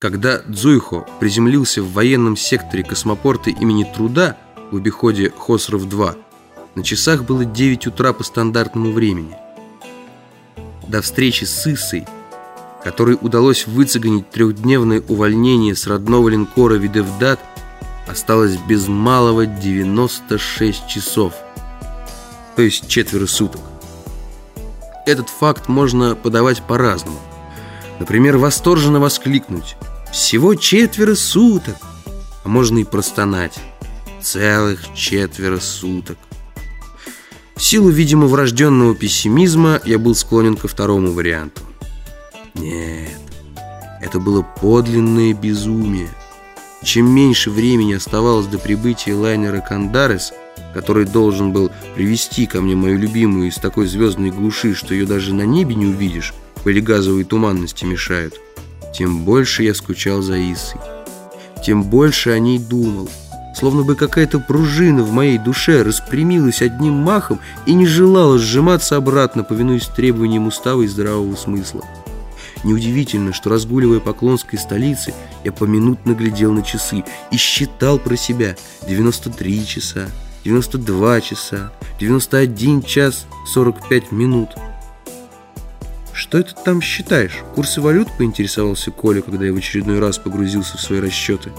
Когда Дзуйхо приземлился в военном секторе космопорта имени Труда в обиходе Хосров-2, на часах было 9 утра по стандартному времени. До встречи с Иссой, которой удалось выцегонить трехдневное увольнение с родного линкора Видевдат, осталось без малого 96 часов, то есть четверо суток. Этот факт можно подавать по-разному. Например, восторженно воскликнуть «Всего четверо суток!» А можно и простонать «Целых четверо суток!» В силу, видимо, врожденного пессимизма я был склонен ко второму варианту. Нет, это было подлинное безумие. Чем меньше времени оставалось до прибытия лайнера «Кандарес», который должен был привести ко мне мою любимую из такой звездной глуши, что ее даже на небе не увидишь, газовые туманности мешают, тем больше я скучал за Исой. Тем больше о ней думал. Словно бы какая-то пружина в моей душе распрямилась одним махом и не желала сжиматься обратно, повинуясь требованиям устава и здравого смысла. Неудивительно, что разгуливая по Клонской столице, я поминутно глядел на часы и считал про себя 93 часа, 92 часа, 91 час 45 минут. «Что это там считаешь? Курсы валют?» – поинтересовался Коля, когда я в очередной раз погрузился в свои расчеты.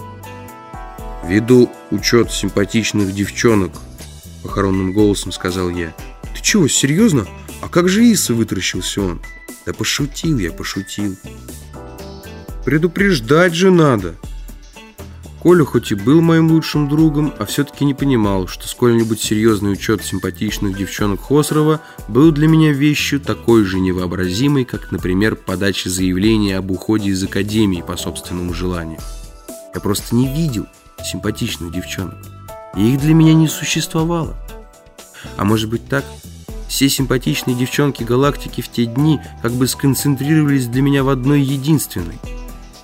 «Веду учет симпатичных девчонок», – похоронным голосом сказал я. «Ты чего, серьезно? А как же Иса?» – вытаращился он. «Да пошутил я, пошутил». «Предупреждать же надо!» Коля хоть и был моим лучшим другом, а все-таки не понимал, что сколь-нибудь серьезный учет симпатичных девчонок Хосрова был для меня вещью такой же невообразимой, как, например, подача заявления об уходе из академии по собственному желанию. Я просто не видел симпатичных девчонок, и их для меня не существовало. А может быть так? Все симпатичные девчонки галактики в те дни как бы сконцентрировались для меня в одной единственной,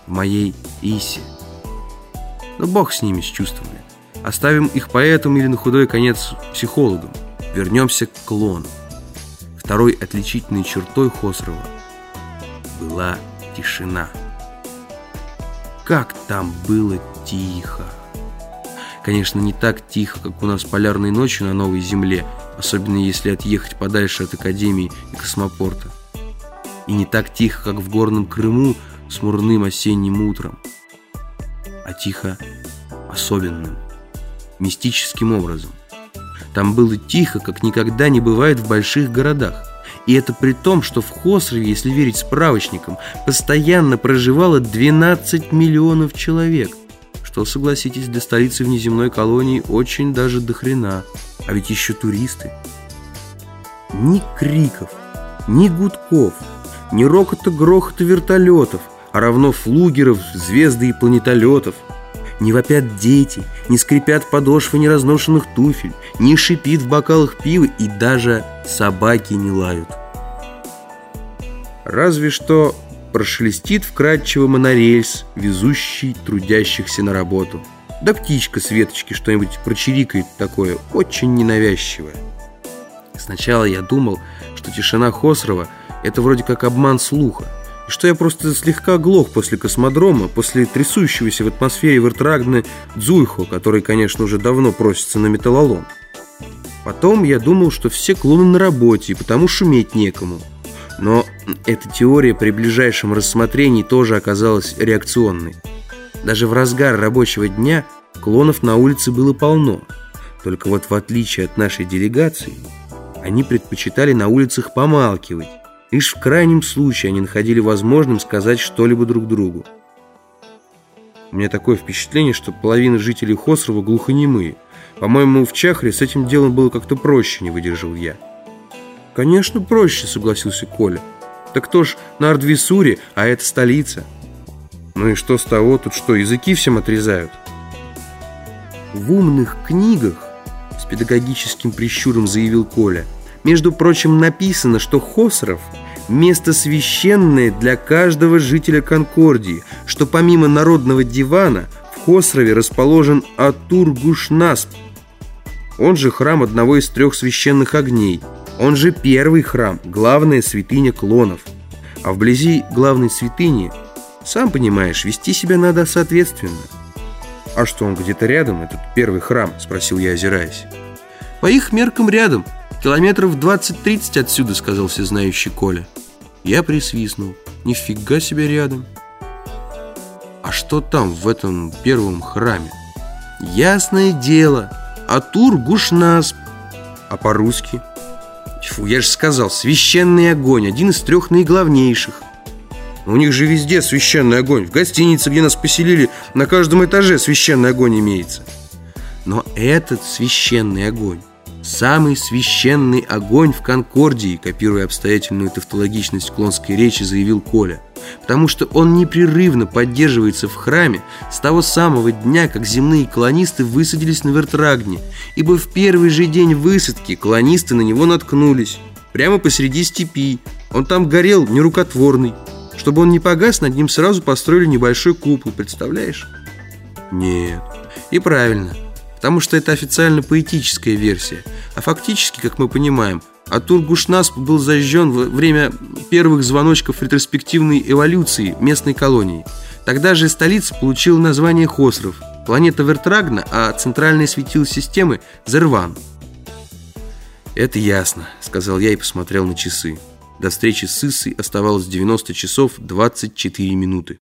в моей Исе. Но бог с ними, с чувствами. Оставим их поэтам или на худой конец психологам. Вернемся к клону. Второй отличительной чертой Хосрова была тишина. Как там было тихо! Конечно, не так тихо, как у нас полярной ночью на Новой Земле, особенно если отъехать подальше от Академии и космопорта. И не так тихо, как в горном Крыму с мурным осенним утром тихо особенным, мистическим образом. Там было тихо, как никогда не бывает в больших городах. И это при том, что в Хосрове, если верить справочникам, постоянно проживало 12 миллионов человек. Что, согласитесь, для столицы внеземной колонии очень даже дохрена. А ведь еще туристы. Ни криков, ни гудков, ни рокота-грохота вертолетов – а равно флугеров, звезды и планетолетов. Не вопят дети, не скрипят подошвы неразношенных туфель, не шипит в бокалах пива и даже собаки не лают. Разве что прошелестит вкрадчиво монорельс, везущий трудящихся на работу. Да птичка с веточки что-нибудь прочирикает такое, очень ненавязчивое. Сначала я думал, что тишина Хосрова – это вроде как обман слуха и что я просто слегка глох после космодрома, после трясущегося в атмосфере вертрагны Дзуйхо, который, конечно, уже давно просится на металлолом. Потом я думал, что все клоны на работе, и потому шуметь некому. Но эта теория при ближайшем рассмотрении тоже оказалась реакционной. Даже в разгар рабочего дня клонов на улице было полно. Только вот в отличие от нашей делегации, они предпочитали на улицах помалкивать, Лишь в крайнем случае они находили возможным сказать что-либо друг другу. У меня такое впечатление, что половина жителей Хосрова глухонемые. По-моему, в Чахре с этим делом было как-то проще, не выдержал я. «Конечно, проще», — согласился Коля. «Так кто ж на Ардвисуре, а это столица?» «Ну и что с того? Тут что, языки всем отрезают?» «В умных книгах», — с педагогическим прищуром заявил Коля, — между прочим, написано, что Хосров – место священное для каждого жителя Конкордии, что помимо народного дивана в Хосрове расположен Атур-Гушнасп, он же храм одного из трех священных огней, он же первый храм, главная святыня клонов. А вблизи главной святыни Сам понимаешь, вести себя надо соответственно. А что, он где-то рядом, этот первый храм? Спросил я, озираясь. По их меркам рядом. Километров 20-30 отсюда, сказал всезнающий Коля. Я присвистнул. Нифига себе рядом. А что там, в этом первом храме? Ясное дело. Атур Гушнасп. А по-русски? Фу, я же сказал, священный огонь, один из трех наиглавнейших. У них же везде священный огонь. В гостинице, где нас поселили, на каждом этаже священный огонь имеется. Но этот священный огонь, самый священный огонь в Конкордии, копируя обстоятельную тавтологичность клонской речи, заявил Коля. Потому что он непрерывно поддерживается в храме с того самого дня, как земные колонисты высадились на Вертрагне, ибо в первый же день высадки колонисты на него наткнулись, прямо посреди степи. Он там горел нерукотворный. Чтобы он не погас, над ним сразу построили небольшой купол, представляешь? Нет. И правильно. Потому что это официально поэтическая версия. А фактически, как мы понимаем, Атур Гушнасп был зажжен во время первых звоночков ретроспективной эволюции местной колонии. Тогда же столица получила название Хосров, планета Вертрагна, а центральное светило системы – Зерван. «Это ясно», – сказал я и посмотрел на часы. До встречи с Иссой оставалось 90 часов 24 минуты.